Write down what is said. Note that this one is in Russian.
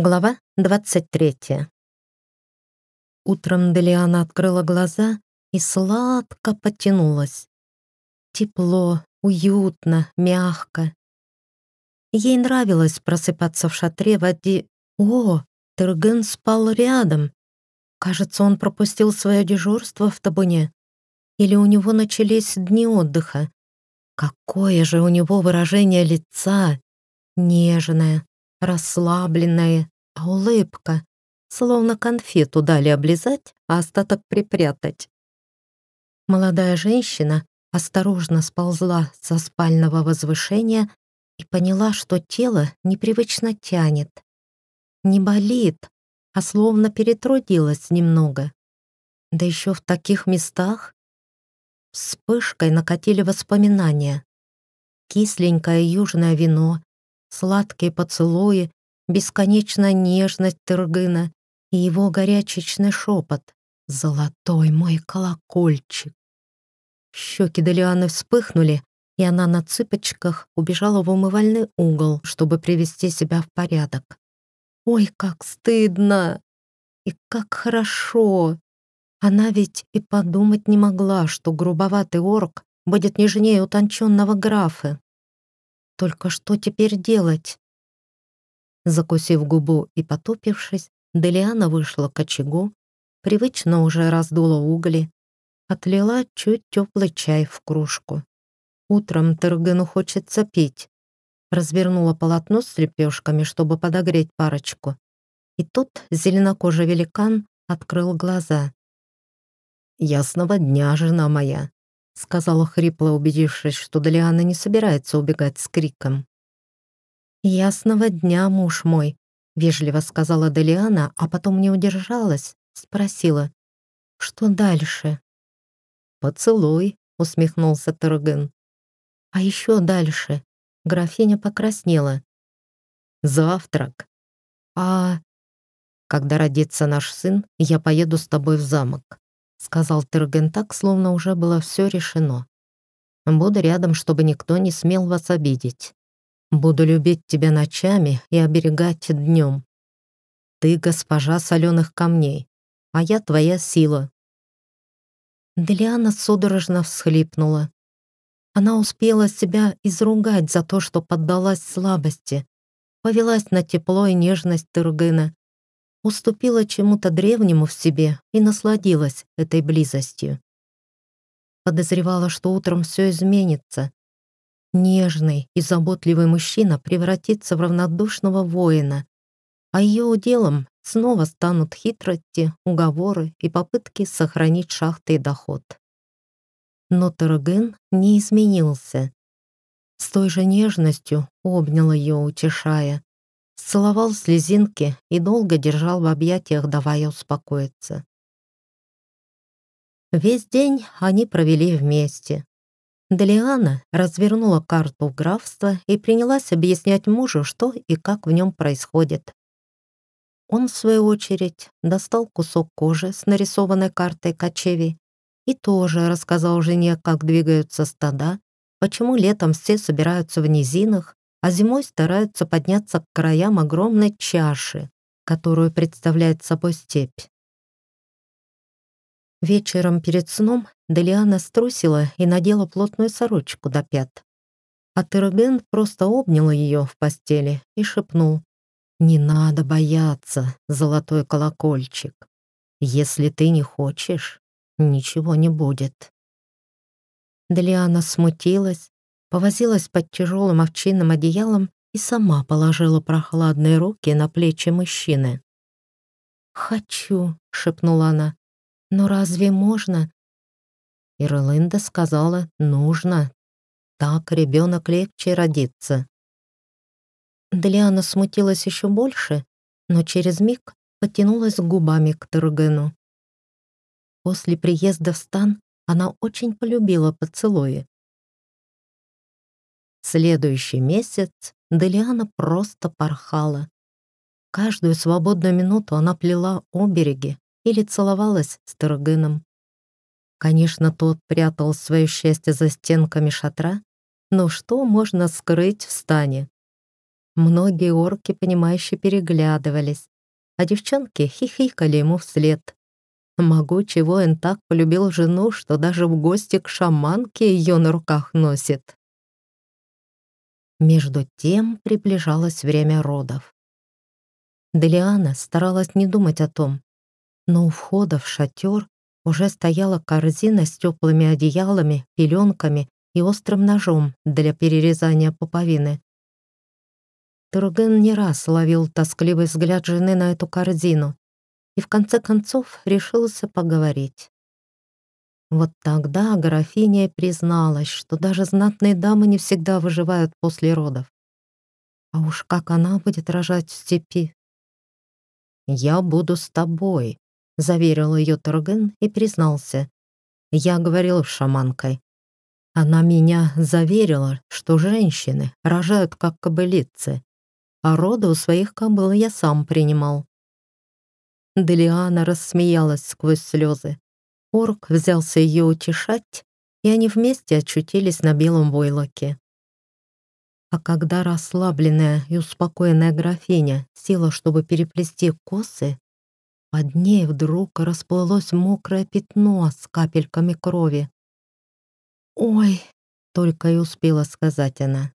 Глава 23. Утром Делиана открыла глаза и сладко потянулась. Тепло, уютно, мягко. Ей нравилось просыпаться в шатре в оди... О, Терген спал рядом. Кажется, он пропустил свое дежурство в табуне. Или у него начались дни отдыха. Какое же у него выражение лица! Нежное, расслабленная, а улыбка, словно конфету дали облизать, а остаток припрятать. Молодая женщина осторожно сползла со спального возвышения и поняла, что тело непривычно тянет. Не болит, а словно перетрудилась немного. Да еще в таких местах вспышкой накатили воспоминания. Кисленькое южное вино, сладкие поцелуи, бесконечная нежность Тыргына и его горячечный шепот. «Золотой мой колокольчик!» Щеки Делианы вспыхнули, и она на цыпочках убежала в умывальный угол, чтобы привести себя в порядок. «Ой, как стыдно! И как хорошо!» Она ведь и подумать не могла, что грубоватый орк будет нежнее утонченного графа. Только что теперь делать? Закусив губу и потупившись, Делиана вышла к очагу, привычно уже раздула угли, отлила чуть теплый чай в кружку. Утром Тергену хочется пить. Развернула полотно с лепешками, чтобы подогреть парочку. И тут зеленокожий великан открыл глаза. «Ясного дня, жена моя», сказала хрипло, убедившись, что Далиана не собирается убегать с криком. «Ясного дня, муж мой», — вежливо сказала Далиана, а потом не удержалась, спросила, «Что дальше?» «Поцелуй», — усмехнулся Турген. «А еще дальше?» Графиня покраснела. «Завтрак. А...» «Когда родится наш сын, я поеду с тобой в замок сказал Терген так, словно уже было все решено. Буду рядом, чтобы никто не смел вас обидеть. Буду любить тебя ночами и оберегать днем. Ты госпожа соленых камней, а я твоя сила. Делиана судорожно всхлипнула. Она успела себя изругать за то, что поддалась слабости, повелась на тепло и нежность Тыргына, уступила чему-то древнему в себе и насладилась этой близостью. Подозревала, что утром все изменится. Нежный и заботливый мужчина превратится в равнодушного воина, а ее уделом снова станут хитрости, уговоры и попытки сохранить шахты и доход. Но Терген не изменился. С той же нежностью обнял ее, утешая, Целовал слезинки и долго держал в объятиях, давая успокоиться. Весь день они провели вместе. Делиана развернула карту графства и принялась объяснять мужу, что и как в нем происходит. Он, в свою очередь, достал кусок кожи с нарисованной картой кочевий и тоже рассказал жене, как двигаются стада, почему летом все собираются в низинах, а зимой стараются подняться к краям огромной чаши, которую представляет собой степь. Вечером перед сном Делиана струсила и надела плотную сорочку до пят. А Терген просто обнял ее в постели и шепнул «Не надо бояться, золотой колокольчик. Если ты не хочешь, ничего не будет». Делиана смутилась, повозилась под тяжелым овчинным одеялом и сама положила прохладные руки на плечи мужчины. «Хочу», — шепнула она, — «но разве можно?» Ирлинда сказала «нужно». Так ребенок легче родится. Делиана смутилась еще больше, но через миг потянулась губами к Тургену. После приезда в стан она очень полюбила поцелуи. Следующий месяц Делиана просто порхала. Каждую свободную минуту она плела обереги или целовалась с Тургеном. Конечно, тот прятал свое счастье за стенками шатра, но что можно скрыть в стане? Многие орки, понимающе переглядывались, а девчонки хихикали ему вслед. Могучий воин так полюбил жену, что даже в гости к шаманке ее на руках носит. Между тем приближалось время родов. Делиана старалась не думать о том, но у входа в шатер уже стояла корзина с теплыми одеялами, пеленками и острым ножом для перерезания пуповины. Турген не раз ловил тоскливый взгляд жены на эту корзину и в конце концов решился поговорить. Вот тогда графиня призналась, что даже знатные дамы не всегда выживают после родов. А уж как она будет рожать в степи? «Я буду с тобой», — заверил ее Турген и признался. «Я говорил с шаманкой. Она меня заверила, что женщины рожают как кобылицы, а роды у своих кобыл я сам принимал. Делиана рассмеялась сквозь слезы. Орк взялся ее утешать, и они вместе очутились на белом войлоке. А когда расслабленная и успокоенная графиня села, чтобы переплести косы, под ней вдруг расплылось мокрое пятно с капельками крови. «Ой!» — только и успела сказать она.